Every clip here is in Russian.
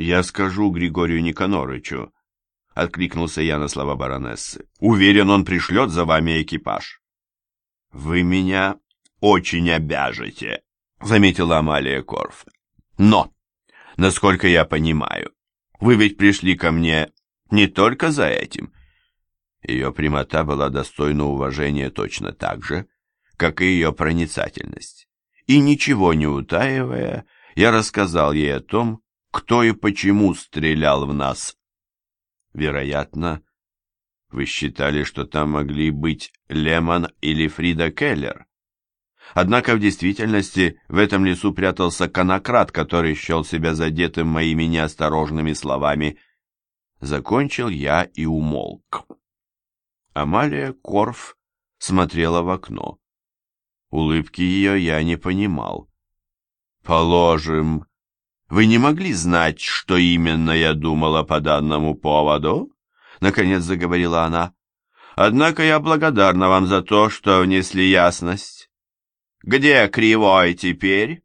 «Я скажу Григорию Никонорычу», — откликнулся я на слова баронессы. «Уверен, он пришлет за вами экипаж». «Вы меня очень обяжете», — заметила Амалия Корф. «Но, насколько я понимаю, вы ведь пришли ко мне не только за этим». Ее прямота была достойна уважения точно так же, как и ее проницательность. И ничего не утаивая, я рассказал ей о том, кто и почему стрелял в нас. Вероятно, вы считали, что там могли быть Лемон или Фрида Келлер. Однако в действительности в этом лесу прятался конократ, который счел себя задетым моими неосторожными словами. Закончил я и умолк. Амалия Корф смотрела в окно. Улыбки ее я не понимал. «Положим, вы не могли знать, что именно я думала по данному поводу?» Наконец заговорила она. «Однако я благодарна вам за то, что внесли ясность. Где Кривой теперь?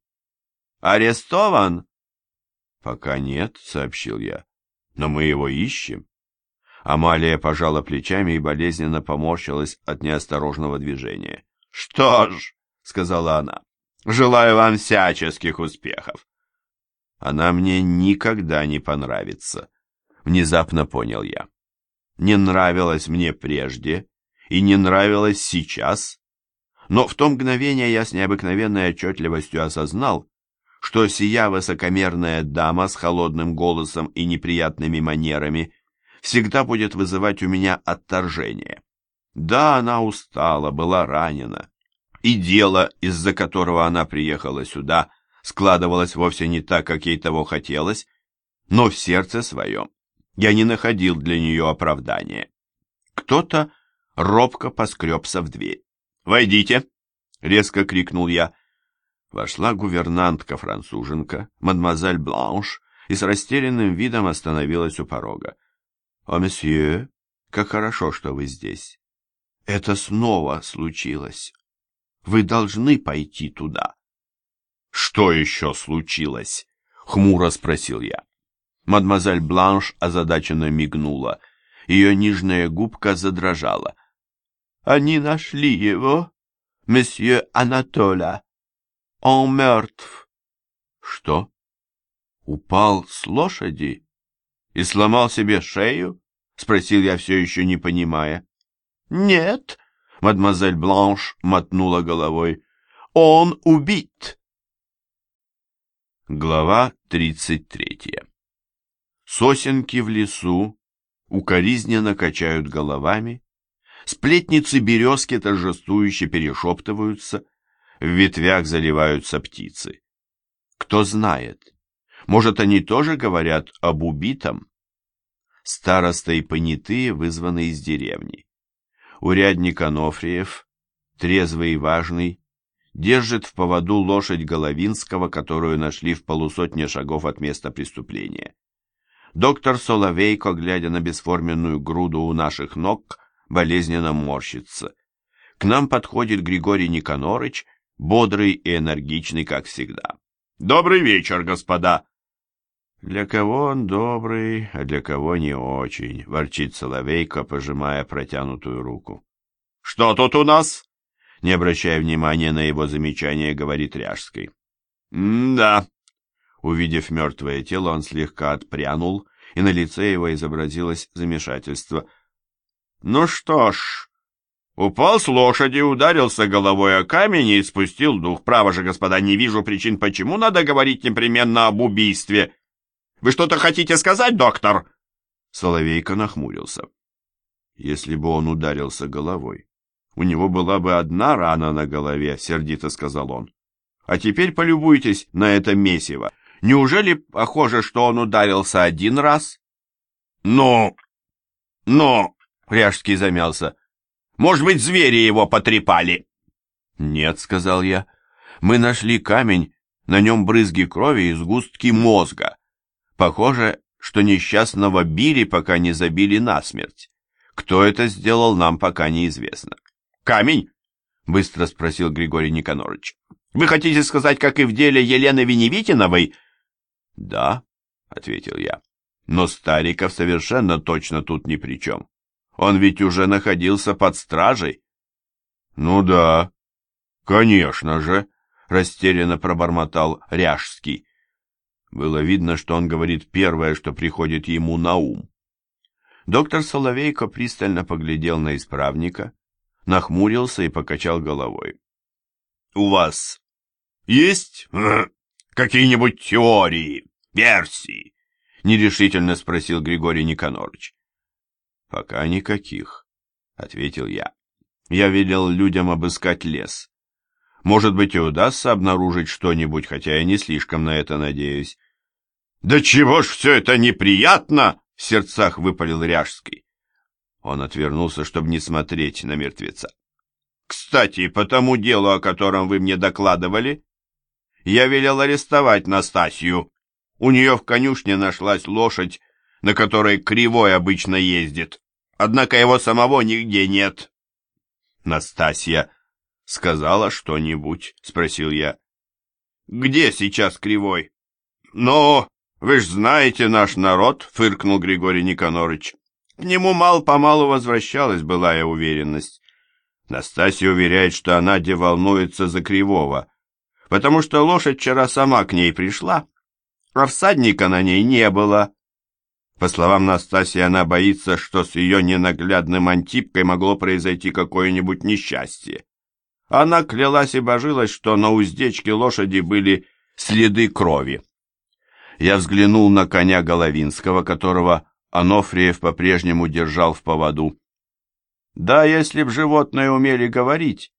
Арестован?» «Пока нет», — сообщил я. «Но мы его ищем». Амалия пожала плечами и болезненно поморщилась от неосторожного движения. «Что ж», — сказала она, — «желаю вам всяческих успехов». Она мне никогда не понравится, внезапно понял я. Не нравилась мне прежде и не нравилась сейчас, но в то мгновение я с необыкновенной отчетливостью осознал, что сия высокомерная дама с холодным голосом и неприятными манерами всегда будет вызывать у меня отторжение. Да, она устала, была ранена, и дело, из-за которого она приехала сюда, складывалось вовсе не так, как ей того хотелось, но в сердце своем я не находил для нее оправдания. Кто-то робко поскребся в дверь. «Войдите!» — резко крикнул я. Вошла гувернантка-француженка, мадемуазель Бланш, и с растерянным видом остановилась у порога. «О, месье, как хорошо, что вы здесь. Это снова случилось. Вы должны пойти туда». «Что еще случилось?» — хмуро спросил я. Мадемуазель Бланш озадаченно мигнула. Ее нижняя губка задрожала. «Они нашли его, месье Анатоля. Он мертв». «Что? Упал с лошади и сломал себе шею?» — спросил я все еще не понимая. «Нет», — мадемуазель Бланш мотнула головой, — «он убит». Глава 33 Сосенки в лесу укоризненно качают головами, сплетницы березки торжествующе перешептываются, в ветвях заливаются птицы. Кто знает, может, они тоже говорят об убитом? Староста и понятые вызваны из деревни. Урядник Анофриев, трезвый и важный, держит в поводу лошадь Головинского, которую нашли в полусотне шагов от места преступления. Доктор Соловейко, глядя на бесформенную груду у наших ног, болезненно морщится. К нам подходит Григорий Никонорыч, бодрый и энергичный, как всегда. «Добрый вечер, господа!» «Для кого он добрый, а для кого не очень», — ворчит Соловейко, пожимая протянутую руку. «Что тут у нас?» Не обращая внимания на его замечание, говорит Ряжский. «Да». Увидев мертвое тело, он слегка отпрянул, и на лице его изобразилось замешательство. «Ну что ж, упал с лошади, ударился головой о камень и спустил дух. Право же, господа, не вижу причин, почему надо говорить непременно об убийстве. Вы что-то хотите сказать, доктор?» Соловейко нахмурился. «Если бы он ударился головой, у него была бы одна рана на голове, сердито сказал он. А теперь полюбуйтесь на это месиво. Неужели похоже, что он ударился один раз? Но, но, Ряжский замялся. Может быть, звери его потрепали? Нет, сказал я. Мы нашли камень, на нем брызги крови и сгустки мозга. Похоже, что несчастного били, пока не забили насмерть. Кто это сделал, нам пока неизвестно. Камень? Быстро спросил Григорий Никонорович. Вы хотите сказать, как и в деле Елены Веневитиновой? Да, ответил я. Но Стариков совершенно точно тут ни при чем. Он ведь уже находился под стражей. Ну да, конечно же, растерянно пробормотал Ряжский. Было видно, что он говорит первое, что приходит ему на ум. Доктор Соловейко пристально поглядел на исправника, нахмурился и покачал головой. — У вас есть э, какие-нибудь теории, версии? — нерешительно спросил Григорий Никонорович. — Пока никаких, — ответил я. Я велел людям обыскать лес. Может быть, и удастся обнаружить что-нибудь, хотя я не слишком на это надеюсь. «Да чего ж все это неприятно!» — в сердцах выпалил Ряжский. Он отвернулся, чтобы не смотреть на мертвеца. «Кстати, по тому делу, о котором вы мне докладывали, я велел арестовать Настасью. У нее в конюшне нашлась лошадь, на которой Кривой обычно ездит. Однако его самого нигде нет». «Настасья сказала что-нибудь?» — спросил я. «Где сейчас Кривой?» «Ну, «Вы ж знаете наш народ», — фыркнул Григорий Никонорович. К нему мал-помалу возвращалась былая уверенность. Настасья уверяет, что она деволнуется за Кривого, потому что лошадь вчера сама к ней пришла, а всадника на ней не было. По словам Настасьи, она боится, что с ее ненаглядным Антипкой могло произойти какое-нибудь несчастье. Она клялась и божилась, что на уздечке лошади были следы крови я взглянул на коня Головинского, которого Анофриев по-прежнему держал в поводу. Да, если б животные умели говорить,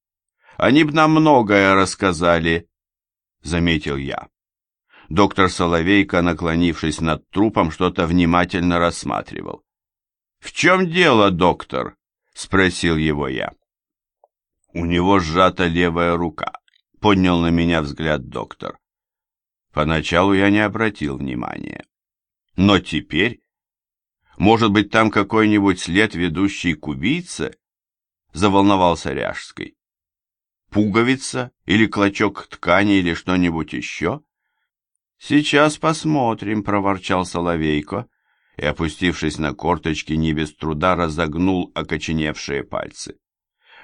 они б нам многое рассказали, — заметил я. Доктор Соловейко, наклонившись над трупом, что-то внимательно рассматривал. «В чем дело, доктор?» — спросил его я. У него сжата левая рука. Поднял на меня взгляд доктор. Поначалу я не обратил внимания. Но теперь... Может быть, там какой-нибудь след, ведущий к убийце? Заволновался Ряжской. Пуговица или клочок ткани или что-нибудь еще? Сейчас посмотрим, проворчал Соловейко и, опустившись на корточки, не без труда разогнул окоченевшие пальцы.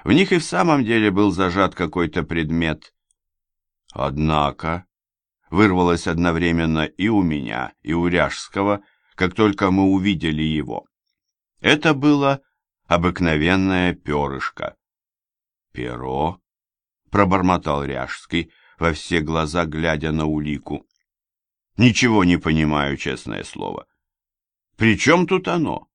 В них и в самом деле был зажат какой-то предмет. Однако, вырвалось одновременно и у меня, и у Ряжского, как только мы увидели его. Это было обыкновенное перышко. «Перо?» — пробормотал Ряжский, во все глаза глядя на улику. «Ничего не понимаю, честное слово. При чем тут оно?»